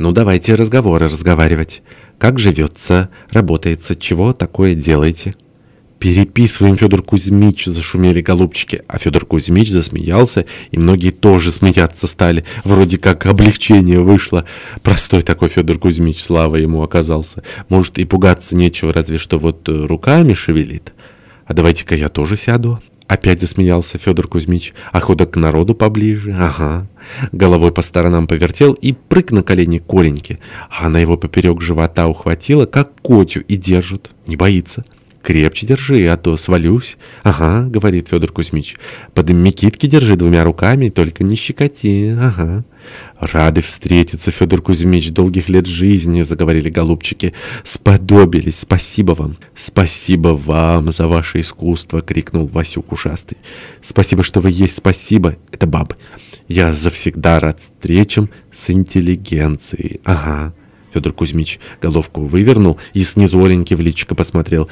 Ну, давайте разговоры разговаривать. Как живется, работается, чего такое делаете? «Переписываем, Федор Кузьмич!» — зашумели голубчики. А Федор Кузьмич засмеялся, и многие тоже смеяться стали. Вроде как облегчение вышло. Простой такой Федор Кузьмич, слава ему оказался. Может, и пугаться нечего, разве что вот руками шевелит. «А давайте-ка я тоже сяду». Опять засмеялся Федор Кузьмич. Охота к народу поближе. Ага. Головой по сторонам повертел и прыг на колени Коленьки. Она его поперек живота ухватила, как котю, и держит. Не боится. «Крепче держи, а то свалюсь». «Ага», — говорит Федор Кузьмич. «Под Микитки держи двумя руками, только не щекоти». «Ага». «Рады встретиться, Федор Кузьмич, долгих лет жизни», — заговорили голубчики. «Сподобились, спасибо вам». «Спасибо вам за ваше искусство», — крикнул Васюк ушастый. «Спасибо, что вы есть, спасибо». Это бабы. «Я завсегда рад встречам с интеллигенцией». «Ага». Федор Кузьмич головку вывернул и снизу Оленьки в личико посмотрел.